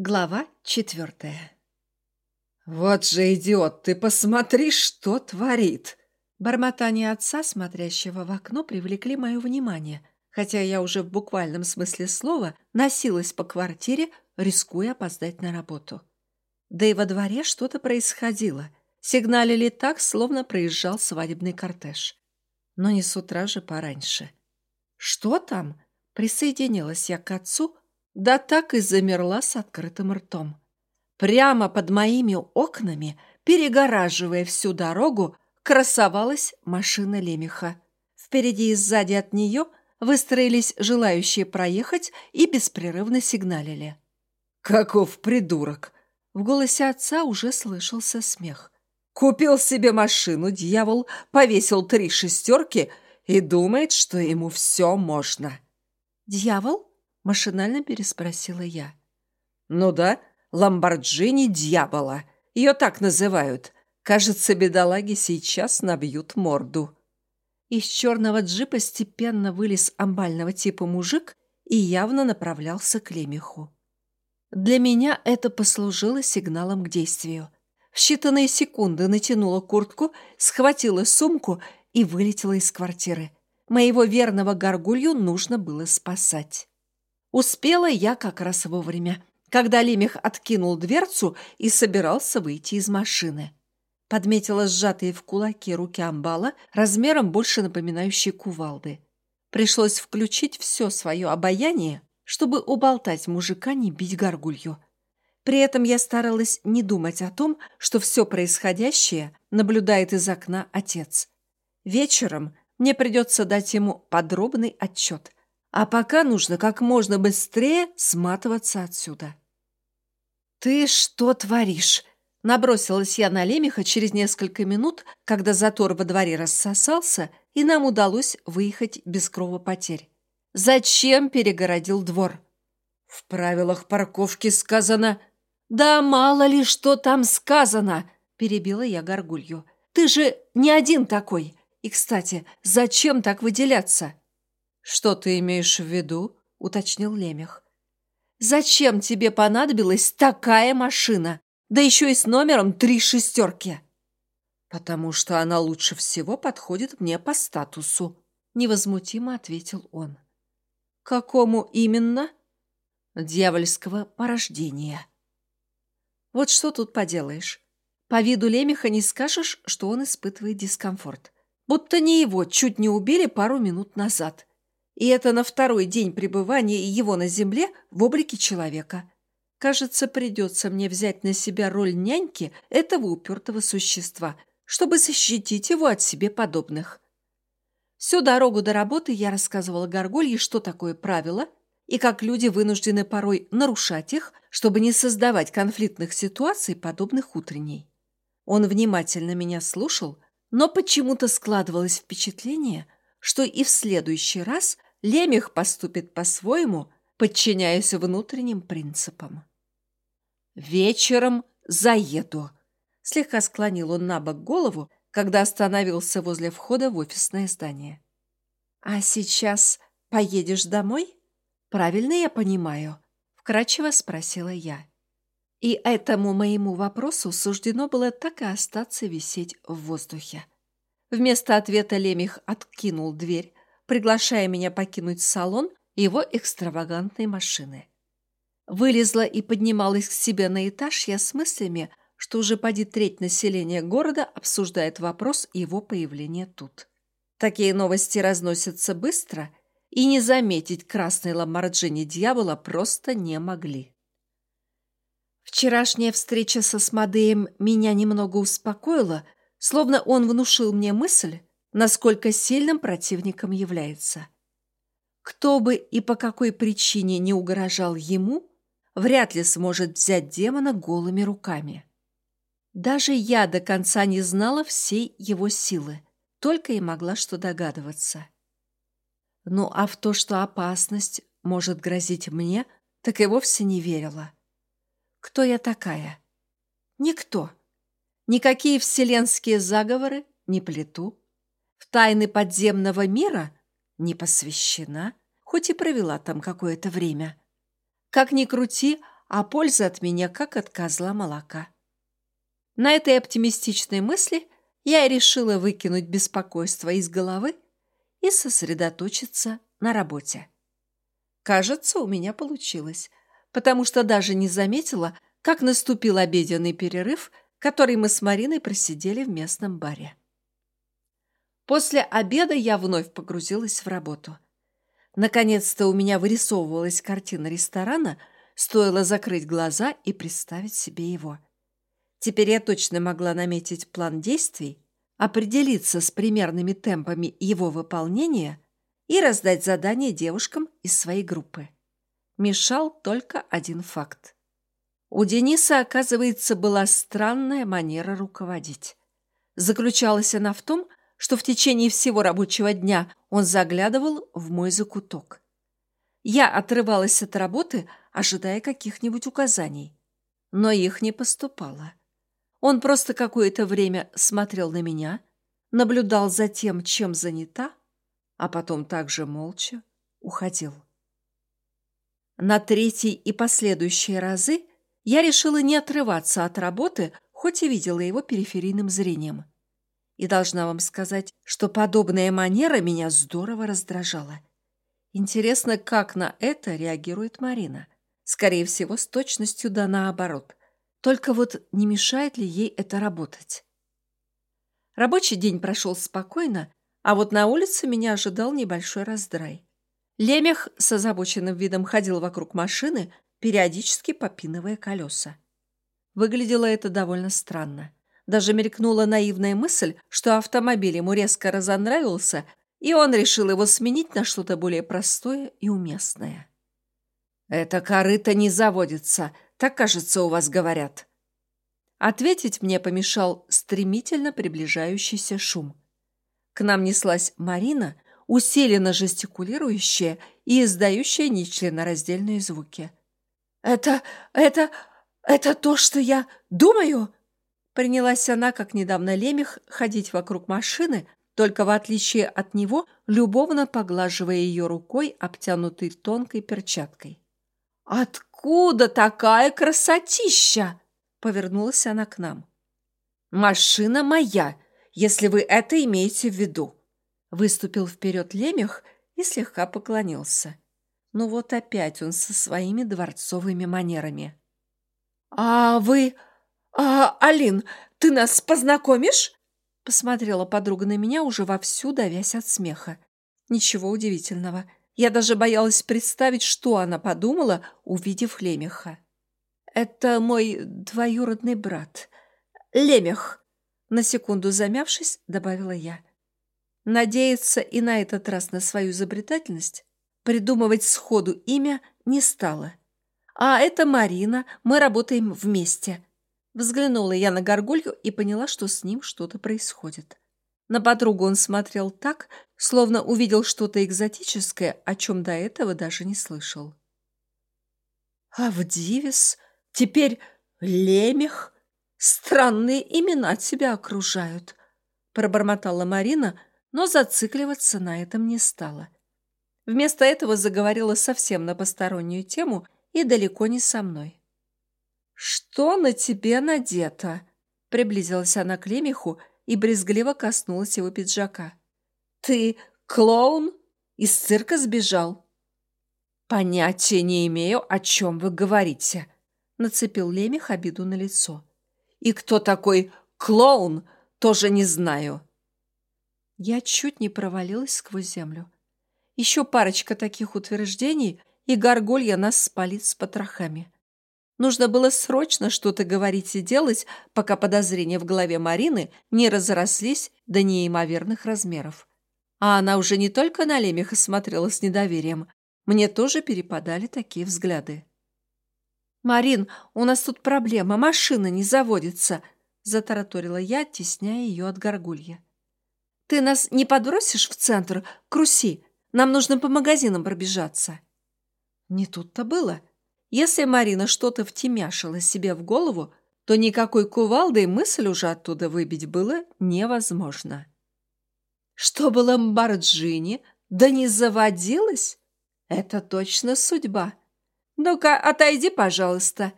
Глава четвертая. «Вот же идиот, ты посмотри, что творит!» Бормотание отца, смотрящего в окно, привлекли мое внимание, хотя я уже в буквальном смысле слова носилась по квартире, рискуя опоздать на работу. Да и во дворе что-то происходило. Сигналили так, словно проезжал свадебный кортеж. Но не с утра же пораньше. «Что там?» Присоединилась я к отцу, да так и замерла с открытым ртом. Прямо под моими окнами, перегораживая всю дорогу, красовалась машина Лемеха. Впереди и сзади от нее выстроились желающие проехать и беспрерывно сигналили. «Каков придурок!» В голосе отца уже слышался смех. «Купил себе машину, дьявол, повесил три шестерки и думает, что ему все можно». «Дьявол?» Машинально переспросила я. «Ну да, Ламборджини дьявола. Ее так называют. Кажется, бедолаги сейчас набьют морду». Из черного джипа степенно вылез амбального типа мужик и явно направлялся к лемеху. Для меня это послужило сигналом к действию. В считанные секунды натянула куртку, схватила сумку и вылетела из квартиры. Моего верного горгулью нужно было спасать. Успела я как раз вовремя, когда Лемех откинул дверцу и собирался выйти из машины. Подметила сжатые в кулаки руки амбала, размером больше напоминающие кувалды. Пришлось включить все свое обаяние, чтобы уболтать мужика не бить горгулью. При этом я старалась не думать о том, что все происходящее наблюдает из окна отец. Вечером мне придется дать ему подробный отчет – а пока нужно как можно быстрее сматываться отсюда. «Ты что творишь?» Набросилась я на лемеха через несколько минут, когда затор во дворе рассосался, и нам удалось выехать без кровопотерь. «Зачем перегородил двор?» «В правилах парковки сказано...» «Да мало ли что там сказано!» – перебила я горгулью. «Ты же не один такой! И, кстати, зачем так выделяться?» «Что ты имеешь в виду?» — уточнил Лемех. «Зачем тебе понадобилась такая машина? Да еще и с номером три шестерки!» «Потому что она лучше всего подходит мне по статусу», — невозмутимо ответил он. «Какому именно?» «Дьявольского порождения». «Вот что тут поделаешь? По виду Лемеха не скажешь, что он испытывает дискомфорт. Будто не его чуть не убили пару минут назад. И это на второй день пребывания его на земле в облике человека. Кажется, придется мне взять на себя роль няньки этого упертого существа, чтобы защитить его от себе подобных. Всю дорогу до работы я рассказывала Горголье, что такое правило, и как люди вынуждены порой нарушать их, чтобы не создавать конфликтных ситуаций, подобных утренней. Он внимательно меня слушал, но почему-то складывалось впечатление, что и в следующий раз Лемех поступит по-своему, подчиняясь внутренним принципам. «Вечером заеду», — слегка склонил он на бок голову, когда остановился возле входа в офисное здание. «А сейчас поедешь домой? Правильно я понимаю?» — вкратчиво спросила я. И этому моему вопросу суждено было так и остаться висеть в воздухе. Вместо ответа Лемех откинул дверь, приглашая меня покинуть салон его экстравагантной машины. Вылезла и поднималась к себе на этаж я с мыслями, что уже поди треть населения города обсуждает вопрос его появления тут. Такие новости разносятся быстро, и не заметить красной ламборджини дьявола просто не могли. Вчерашняя встреча со Смодеем меня немного успокоила, словно он внушил мне мысль, насколько сильным противником является. Кто бы и по какой причине не угрожал ему, вряд ли сможет взять демона голыми руками. Даже я до конца не знала всей его силы, только и могла что догадываться. Ну а в то, что опасность может грозить мне, так и вовсе не верила. Кто я такая? Никто. Никакие вселенские заговоры не плету. В тайны подземного мира не посвящена, хоть и провела там какое-то время. Как ни крути, а польза от меня как от козла молока. На этой оптимистичной мысли я решила выкинуть беспокойство из головы и сосредоточиться на работе. Кажется, у меня получилось, потому что даже не заметила, как наступил обеденный перерыв, который мы с Мариной просидели в местном баре. После обеда я вновь погрузилась в работу. Наконец-то у меня вырисовывалась картина ресторана, стоило закрыть глаза и представить себе его. Теперь я точно могла наметить план действий, определиться с примерными темпами его выполнения и раздать задания девушкам из своей группы. Мешал только один факт. У Дениса, оказывается, была странная манера руководить. Заключалась она в том, что в течение всего рабочего дня он заглядывал в мой закуток. Я отрывалась от работы, ожидая каких-нибудь указаний, но их не поступало. Он просто какое-то время смотрел на меня, наблюдал за тем, чем занята, а потом также молча уходил. На третий и последующие разы я решила не отрываться от работы, хоть и видела его периферийным зрением. И должна вам сказать, что подобная манера меня здорово раздражала. Интересно, как на это реагирует Марина. Скорее всего, с точностью да наоборот. Только вот не мешает ли ей это работать? Рабочий день прошел спокойно, а вот на улице меня ожидал небольшой раздрай. Лемех с озабоченным видом ходил вокруг машины, периодически попинывая колеса. Выглядело это довольно странно. Даже мелькнула наивная мысль, что автомобиль ему резко разонравился, и он решил его сменить на что-то более простое и уместное. «Это корыто не заводится», так, кажется, у вас говорят». Ответить мне помешал стремительно приближающийся шум. К нам неслась Марина, усиленно жестикулирующая и издающая нечленораздельные звуки. «Это... это... это то, что я думаю?» Принялась она, как недавно лемех, ходить вокруг машины, только в отличие от него, любовно поглаживая ее рукой, обтянутой тонкой перчаткой. «Откуда?» такая красотища?» Повернулась она к нам. «Машина моя, если вы это имеете в виду». Выступил вперед лемех и слегка поклонился. Ну вот опять он со своими дворцовыми манерами. «А вы... А, Алин, ты нас познакомишь?» Посмотрела подруга на меня, уже вовсю давясь от смеха. Ничего удивительного. Я даже боялась представить, что она подумала, увидев Лемеха. «Это мой двоюродный брат. Лемех!» На секунду замявшись, добавила я. Надеяться и на этот раз на свою изобретательность придумывать сходу имя не стала. «А это Марина, мы работаем вместе». Взглянула я на горгулью и поняла, что с ним что-то происходит. На подругу он смотрел так, словно увидел что-то экзотическое, о чем до этого даже не слышал. «Авдивис? Теперь Лемех? Странные имена тебя окружают», — пробормотала Марина, но зацикливаться на этом не стала. Вместо этого заговорила совсем на постороннюю тему и далеко не со мной. «Что на тебе надето?» — приблизилась она к Лемеху и брезгливо коснулась его пиджака. «Ты клоун? Из цирка сбежал?» «Понятия не имею, о чем вы говорите», — нацепил Лемех обиду на лицо. «И кто такой клоун, тоже не знаю». Я чуть не провалилась сквозь землю. Еще парочка таких утверждений, и горгулья нас спалит с потрохами. Нужно было срочно что-то говорить и делать, пока подозрения в голове Марины не разрослись до неимоверных размеров. А она уже не только на Лемеха смотрела с недоверием. Мне тоже перепадали такие взгляды. «Марин, у нас тут проблема, машина не заводится», — затараторила я, тесняя ее от горгулья. «Ты нас не подбросишь в центр, к Руси? Нам нужно по магазинам пробежаться». Не тут-то было. Если Марина что-то втемяшила себе в голову, то никакой кувалдой мысль уже оттуда выбить было невозможно. Чтобы Ламборджини да не заводилась, это точно судьба. «Ну-ка, отойди, пожалуйста!»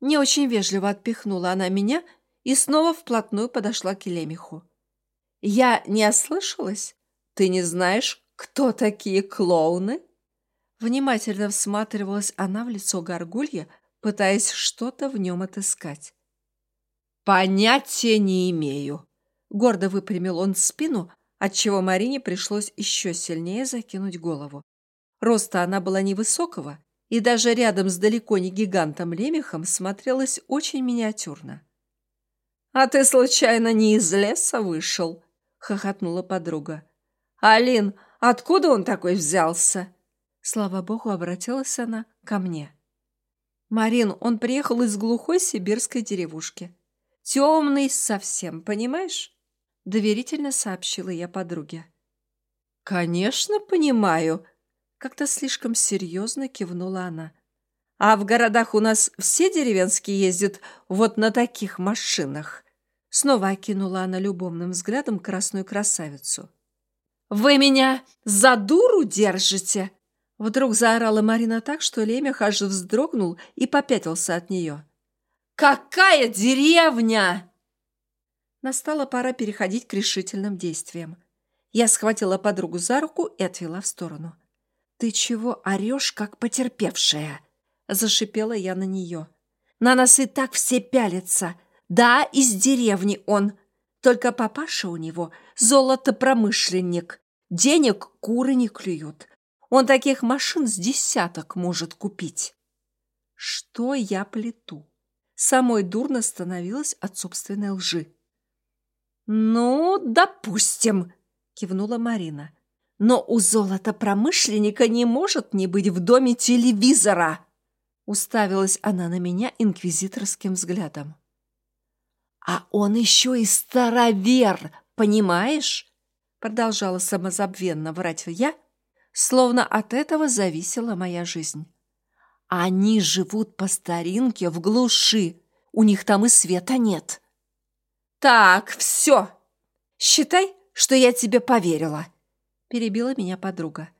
Не очень вежливо отпихнула она меня и снова вплотную подошла к Лемеху. «Я не ослышалась? Ты не знаешь, кто такие клоуны?» Внимательно всматривалась она в лицо горгулья, пытаясь что-то в нем отыскать. «Понятия не имею!» Гордо выпрямил он спину, отчего Марине пришлось еще сильнее закинуть голову. Роста она была невысокого, и даже рядом с далеко не гигантом лемехом смотрелась очень миниатюрно. «А ты, случайно, не из леса вышел?» — хохотнула подруга. «Алин, откуда он такой взялся?» Слава богу, обратилась она ко мне. «Марин, он приехал из глухой сибирской деревушки. Темный совсем, понимаешь?» Доверительно сообщила я подруге. «Конечно, понимаю», как-то слишком серьезно кивнула она. «А в городах у нас все деревенские ездят вот на таких машинах?» Снова окинула она любовным взглядом красную красавицу. «Вы меня за дуру держите?» Вдруг заорала Марина так, что Лемех аж вздрогнул и попятился от нее. «Какая деревня?» Настала пора переходить к решительным действиям. Я схватила подругу за руку и отвела в сторону. «Ты чего орешь, как потерпевшая?» Зашипела я на нее. «На нас и так все пялятся. Да, из деревни он. Только папаша у него золотопромышленник. Денег куры не клюют. Он таких машин с десяток может купить». Что я плету? Самой дурно становилась от собственной лжи. «Ну, допустим», — кивнула Марина. Но у золотопромышленника не может не быть в доме телевизора!» Уставилась она на меня инквизиторским взглядом. «А он еще и старовер, понимаешь?» Продолжала самозабвенно врать я, словно от этого зависела моя жизнь. «Они живут по старинке в глуши, у них там и света нет». «Так, все, считай, что я тебе поверила», перебила меня подруга.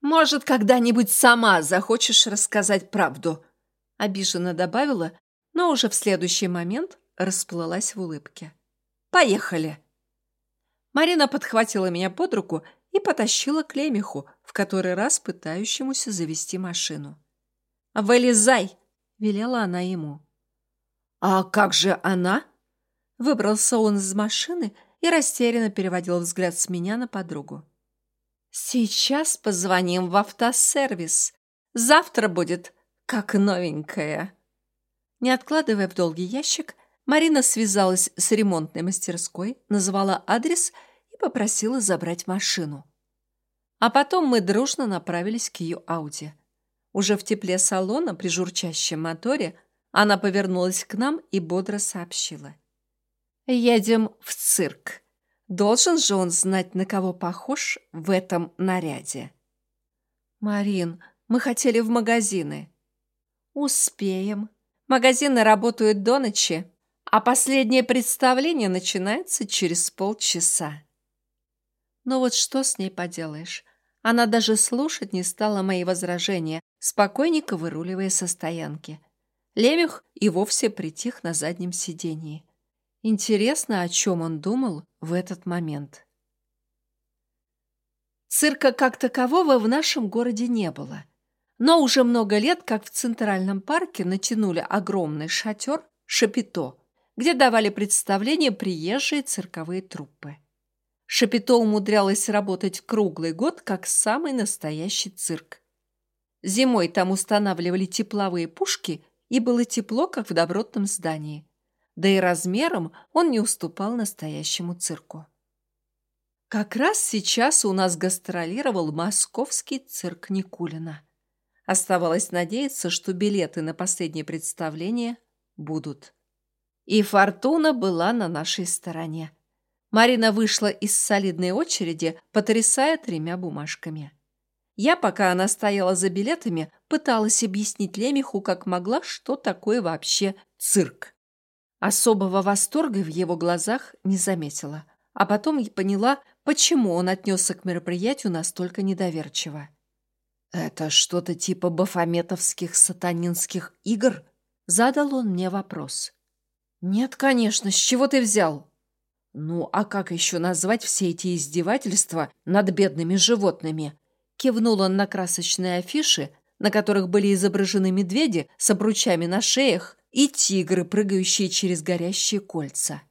«Может, когда-нибудь сама захочешь рассказать правду?» Обиженно добавила, но уже в следующий момент расплылась в улыбке. «Поехали!» Марина подхватила меня под руку и потащила к лемеху, в который раз пытающемуся завести машину. «Вылезай!» — велела она ему. «А как же она?» Выбрался он из машины и растерянно переводил взгляд с меня на подругу. Сейчас позвоним в автосервис. Завтра будет как новенькая. Не откладывая в долгий ящик, Марина связалась с ремонтной мастерской, назвала адрес попросила забрать машину. А потом мы дружно направились к ее Ауди. Уже в тепле салона при журчащем моторе она повернулась к нам и бодро сообщила. «Едем в цирк. Должен же он знать, на кого похож в этом наряде. «Марин, мы хотели в магазины». «Успеем. Магазины работают до ночи, а последнее представление начинается через полчаса». Но вот что с ней поделаешь? Она даже слушать не стала мои возражения, спокойненько выруливая со стоянки. Лемех и вовсе притих на заднем сидении. Интересно, о чем он думал в этот момент. Цирка как такового в нашем городе не было. Но уже много лет, как в Центральном парке натянули огромный шатер «Шапито», где давали представления приезжие цирковые труппы. Шапито умудрялось работать круглый год, как самый настоящий цирк. Зимой там устанавливали тепловые пушки, и было тепло, как в добротном здании да и размером он не уступал настоящему цирку. Как раз сейчас у нас гастролировал московский цирк Никулина. Оставалось надеяться, что билеты на последнее представление будут. И фортуна была на нашей стороне. Марина вышла из солидной очереди, потрясая тремя бумажками. Я, пока она стояла за билетами, пыталась объяснить Лемеху, как могла, что такое вообще цирк. Особого восторга в его глазах не заметила, а потом и поняла, почему он отнесся к мероприятию настолько недоверчиво. «Это что-то типа бафометовских сатанинских игр?» Задал он мне вопрос. «Нет, конечно, с чего ты взял?» «Ну, а как еще назвать все эти издевательства над бедными животными?» Кивнул он на красочные афиши, на которых были изображены медведи с обручами на шеях и тигры, прыгающие через горящие кольца.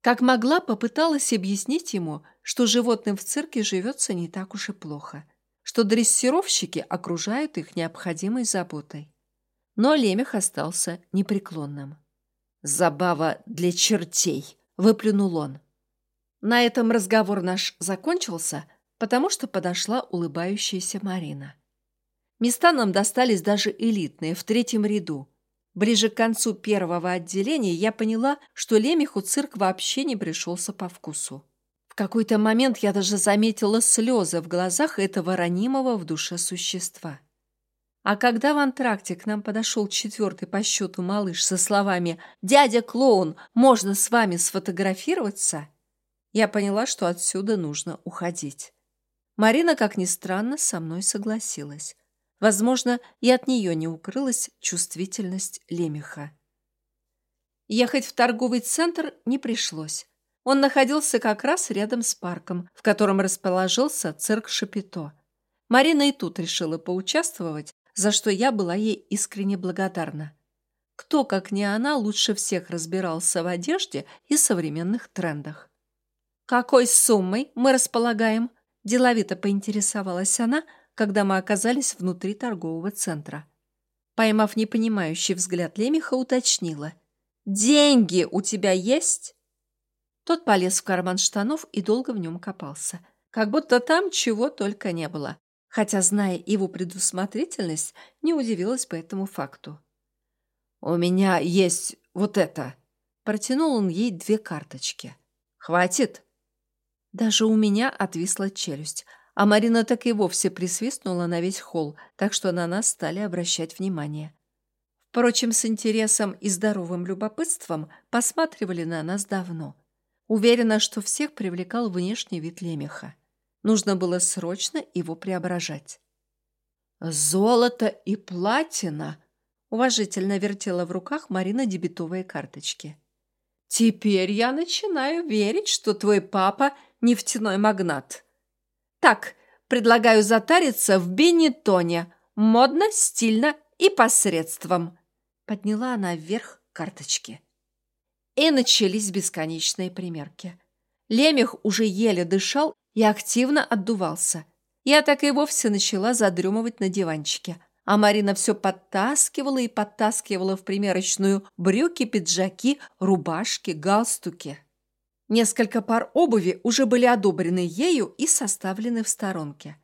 Как могла, попыталась объяснить ему, что животным в цирке живется не так уж и плохо, что дрессировщики окружают их необходимой заботой. Но Лемех остался непреклонным. «Забава для чертей!» — выплюнул он. На этом разговор наш закончился, потому что подошла улыбающаяся Марина. Места нам достались даже элитные, в третьем ряду. Ближе к концу первого отделения я поняла, что Лемеху цирк вообще не пришелся по вкусу. В какой-то момент я даже заметила слезы в глазах этого ранимого в душе существа. А когда в антракте к нам подошел четвертый по счету малыш со словами «Дядя клоун, можно с вами сфотографироваться?», я поняла, что отсюда нужно уходить. Марина, как ни странно, со мной согласилась. Возможно, и от нее не укрылась чувствительность лемеха. Ехать в торговый центр не пришлось. Он находился как раз рядом с парком, в котором расположился цирк Шапито. Марина и тут решила поучаствовать, за что я была ей искренне благодарна. Кто, как не она, лучше всех разбирался в одежде и современных трендах. «Какой суммой мы располагаем?» – деловито поинтересовалась она, когда мы оказались внутри торгового центра. Поймав непонимающий взгляд Лемеха, уточнила. «Деньги у тебя есть?» Тот полез в карман штанов и долго в нем копался. Как будто там чего только не было. Хотя, зная его предусмотрительность, не удивилась по этому факту. «У меня есть вот это!» Протянул он ей две карточки. «Хватит?» Даже у меня отвисла челюсть, а Марина так и вовсе присвистнула на весь холл, так что на нас стали обращать внимание. Впрочем, с интересом и здоровым любопытством посматривали на нас давно. Уверена, что всех привлекал внешний вид лемеха. Нужно было срочно его преображать. «Золото и платина!» — уважительно вертела в руках Марина дебетовые карточки. «Теперь я начинаю верить, что твой папа — нефтяной магнат». Так, предлагаю затариться в бенетоне. Модно, стильно и посредством. Подняла она вверх карточки. И начались бесконечные примерки. Лемех уже еле дышал и активно отдувался. Я так и вовсе начала задремывать на диванчике, а Марина все подтаскивала и подтаскивала в примерочную брюки, пиджаки, рубашки, галстуки. Несколько пар обуви уже были одобрены ею и составлены в сторонке.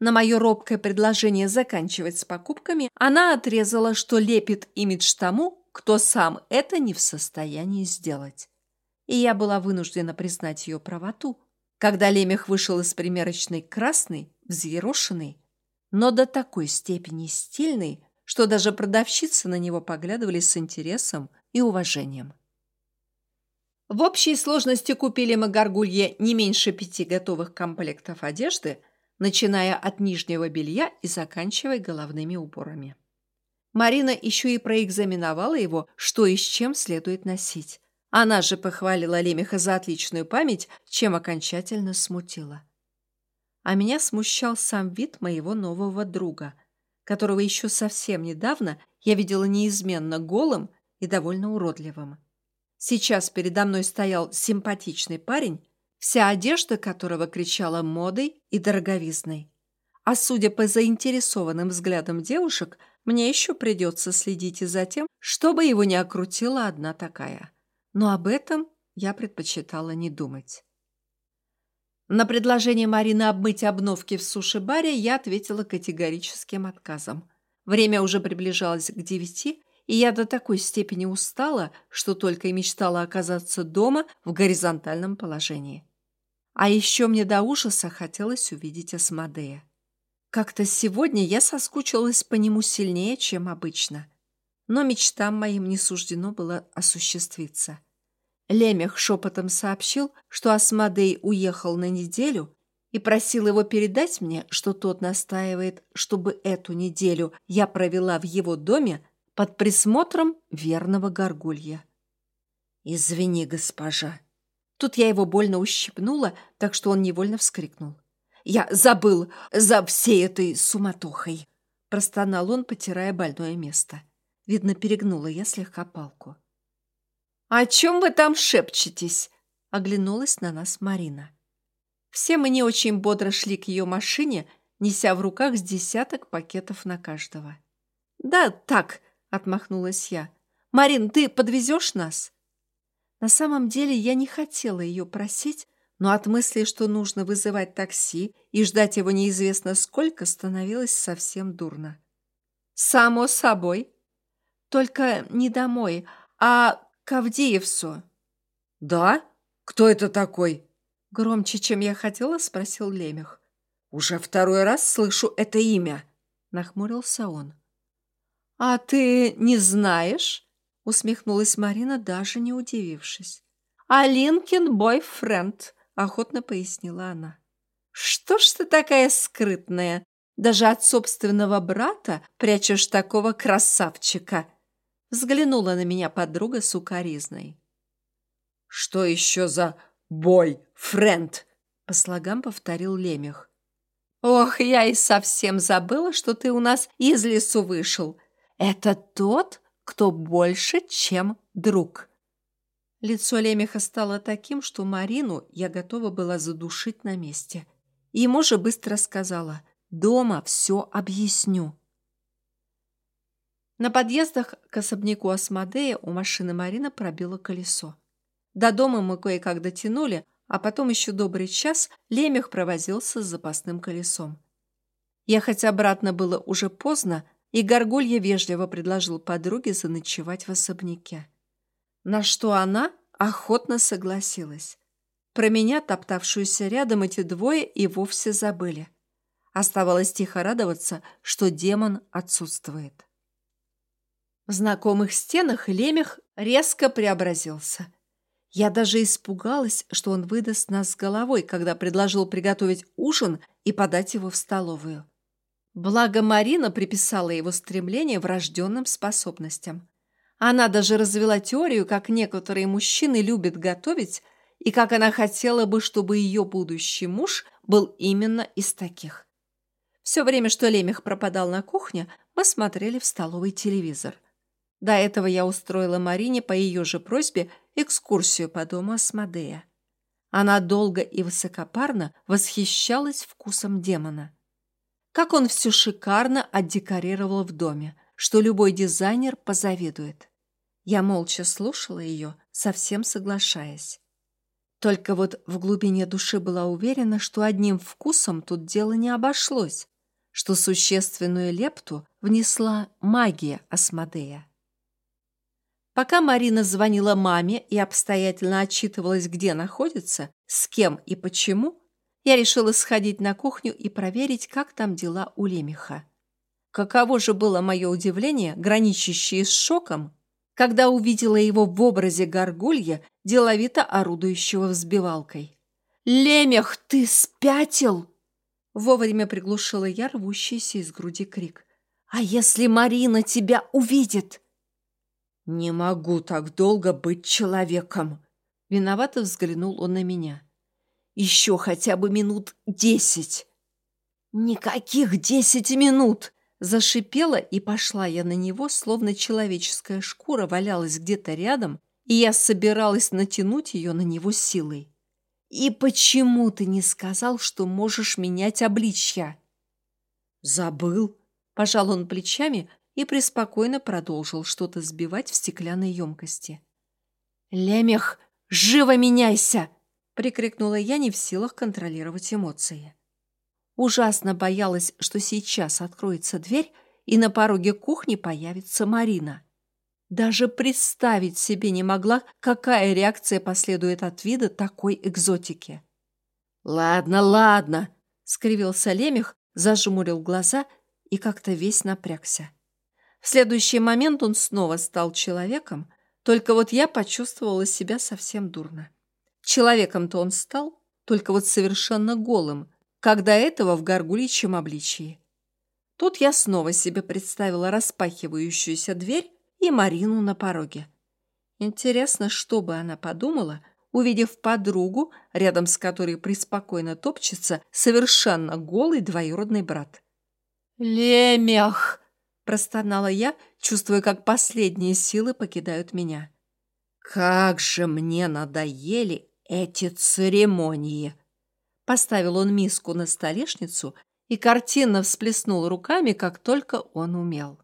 На мое робкое предложение заканчивать с покупками она отрезала, что лепит имидж тому, кто сам это не в состоянии сделать. И я была вынуждена признать ее правоту, когда Лемех вышел из примерочной красный, взъерошенный, но до такой степени стильный, что даже продавщицы на него поглядывали с интересом и уважением. В общей сложности купили мы горгулье не меньше пяти готовых комплектов одежды, начиная от нижнего белья и заканчивая головными уборами. Марина еще и проэкзаменовала его, что и с чем следует носить. Она же похвалила Лемеха за отличную память, чем окончательно смутила. А меня смущал сам вид моего нового друга, которого еще совсем недавно я видела неизменно голым и довольно уродливым. Сейчас передо мной стоял симпатичный парень, вся одежда которого кричала модой и дороговизной. А судя по заинтересованным взглядам девушек, мне еще придется следить и за тем, чтобы его не окрутила одна такая. Но об этом я предпочитала не думать. На предложение Марины обмыть обновки в суши-баре я ответила категорическим отказом. Время уже приближалось к девяти, и я до такой степени устала, что только и мечтала оказаться дома в горизонтальном положении. А еще мне до ужаса хотелось увидеть Асмодея. Как-то сегодня я соскучилась по нему сильнее, чем обычно. Но мечтам моим не суждено было осуществиться. Лемех шепотом сообщил, что Асмодей уехал на неделю и просил его передать мне, что тот настаивает, чтобы эту неделю я провела в его доме под присмотром верного горгулья. «Извини, госпожа». Тут я его больно ущипнула, так что он невольно вскрикнул. «Я забыл за всей этой суматохой!» Простонал он, потирая больное место. Видно, перегнула я слегка палку. «О чем вы там шепчетесь?» Оглянулась на нас Марина. Все мы не очень бодро шли к ее машине, неся в руках с десяток пакетов на каждого. «Да, так», — отмахнулась я. «Марин, ты подвезешь нас?» На самом деле я не хотела ее просить, но от мысли, что нужно вызывать такси и ждать его неизвестно сколько, становилось совсем дурно. «Само собой. Только не домой, а к Авдеевцу». «Да? Кто это такой?» Громче, чем я хотела, спросил Лемех. «Уже второй раз слышу это имя», — нахмурился он. «А ты не знаешь?» — усмехнулась Марина, даже не удивившись. «Алинкин бойфренд», — охотно пояснила она. «Что ж ты такая скрытная? Даже от собственного брата прячешь такого красавчика!» Взглянула на меня подруга с укоризной. «Что еще за бой, френд!» По слогам повторил Лемех. «Ох, я и совсем забыла, что ты у нас из лесу вышел. Это тот, кто больше, чем друг». Лицо Лемеха стало таким, что Марину я готова была задушить на месте. Ему же быстро сказала «Дома все объясню». На подъездах к особняку Асмодея у машины Марина пробило колесо. До дома мы кое-как дотянули, а потом еще добрый час Лемех провозился с запасным колесом. Ехать обратно было уже поздно, и Горгулья вежливо предложил подруге заночевать в особняке. На что она охотно согласилась. Про меня, топтавшуюся рядом, эти двое и вовсе забыли. Оставалось тихо радоваться, что демон отсутствует. В знакомых стенах Лемех резко преобразился – я даже испугалась, что он выдаст нас с головой, когда предложил приготовить ужин и подать его в столовую. Благо Марина приписала его стремление врожденным способностям. Она даже развела теорию, как некоторые мужчины любят готовить, и как она хотела бы, чтобы ее будущий муж был именно из таких. Все время, что Лемех пропадал на кухне, мы смотрели в столовый телевизор. До этого я устроила Марине по ее же просьбе экскурсию по дому Асмодея. Она долго и высокопарно восхищалась вкусом демона. Как он все шикарно отдекорировал в доме, что любой дизайнер позавидует. Я молча слушала ее, совсем соглашаясь. Только вот в глубине души была уверена, что одним вкусом тут дело не обошлось, что существенную лепту внесла магия Асмодея. Пока Марина звонила маме и обстоятельно отчитывалась, где находится, с кем и почему, я решила сходить на кухню и проверить, как там дела у Лемеха. Каково же было мое удивление, граничащее с шоком, когда увидела его в образе горгулья, деловито орудующего взбивалкой. «Лемех, ты спятил?» Вовремя приглушила я рвущийся из груди крик. «А если Марина тебя увидит?» «Не могу так долго быть человеком!» Виновато взглянул он на меня. «Еще хотя бы минут десять!» «Никаких десять минут!» Зашипела, и пошла я на него, словно человеческая шкура валялась где-то рядом, и я собиралась натянуть ее на него силой. «И почему ты не сказал, что можешь менять обличья?» «Забыл», — пожал он плечами, и преспокойно продолжил что-то сбивать в стеклянной емкости. «Лемех, живо меняйся!» — прикрикнула я, не в силах контролировать эмоции. Ужасно боялась, что сейчас откроется дверь, и на пороге кухни появится Марина. Даже представить себе не могла, какая реакция последует от вида такой экзотики. «Ладно, ладно», — скривился Лемех, зажмурил глаза и как-то весь напрягся. В следующий момент он снова стал человеком, только вот я почувствовала себя совсем дурно. Человеком-то он стал, только вот совершенно голым, как до этого в горгуличьем обличии. Тут я снова себе представила распахивающуюся дверь и Марину на пороге. Интересно, что бы она подумала, увидев подругу, рядом с которой преспокойно топчется совершенно голый двоюродный брат. «Лемех!» – простонала я, чувствуя, как последние силы покидают меня. «Как же мне надоели эти церемонии!» Поставил он миску на столешницу и картинно всплеснул руками, как только он умел.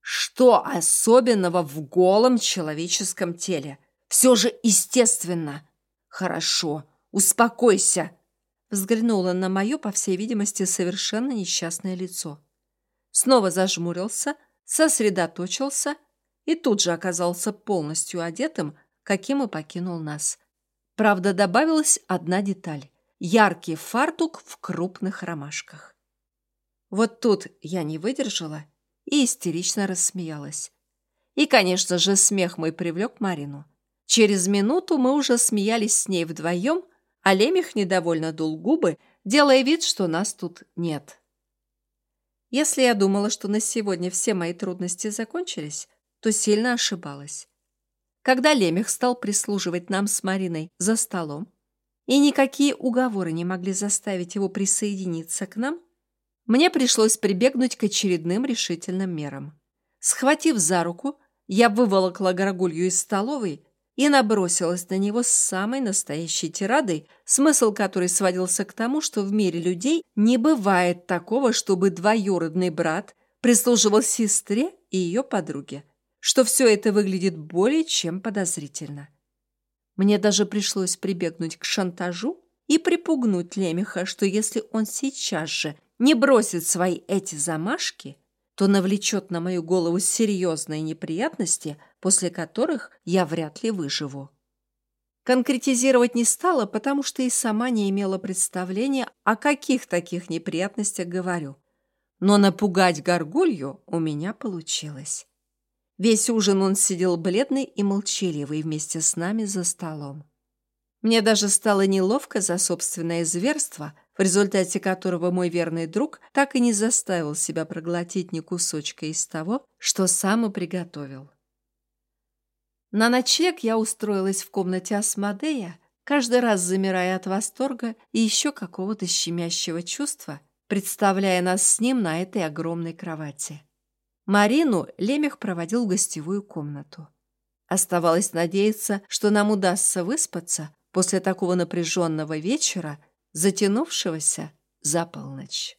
«Что особенного в голом человеческом теле? Все же естественно!» «Хорошо, успокойся!» Взглянула на мое, по всей видимости, совершенно несчастное лицо. Снова зажмурился, сосредоточился и тут же оказался полностью одетым, каким и покинул нас. Правда, добавилась одна деталь яркий фартук в крупных ромашках. Вот тут я не выдержала и истерично рассмеялась. И, конечно же, смех мой привлек Марину. Через минуту мы уже смеялись с ней вдвоем, а Лемех недовольно дул губы, делая вид, что нас тут нет. Если я думала, что на сегодня все мои трудности закончились, то сильно ошибалась. Когда Лемех стал прислуживать нам с Мариной за столом, и никакие уговоры не могли заставить его присоединиться к нам, мне пришлось прибегнуть к очередным решительным мерам. Схватив за руку, я выволокла горгулью из столовой и набросилась на него с самой настоящей тирадой, смысл которой сводился к тому, что в мире людей не бывает такого, чтобы двоюродный брат прислуживал сестре и ее подруге, что все это выглядит более чем подозрительно. Мне даже пришлось прибегнуть к шантажу и припугнуть Лемеха, что если он сейчас же не бросит свои эти замашки, то навлечет на мою голову серьезные неприятности, после которых я вряд ли выживу. Конкретизировать не стала, потому что и сама не имела представления, о каких таких неприятностях говорю. Но напугать горгулью у меня получилось. Весь ужин он сидел бледный и молчаливый вместе с нами за столом. Мне даже стало неловко за собственное зверство, в результате которого мой верный друг так и не заставил себя проглотить ни кусочка из того, что сам и приготовил. На ночлег я устроилась в комнате Асмодея, каждый раз замирая от восторга и еще какого-то щемящего чувства, представляя нас с ним на этой огромной кровати. Марину Лемех проводил в гостевую комнату. Оставалось надеяться, что нам удастся выспаться после такого напряженного вечера, затянувшегося за полночь.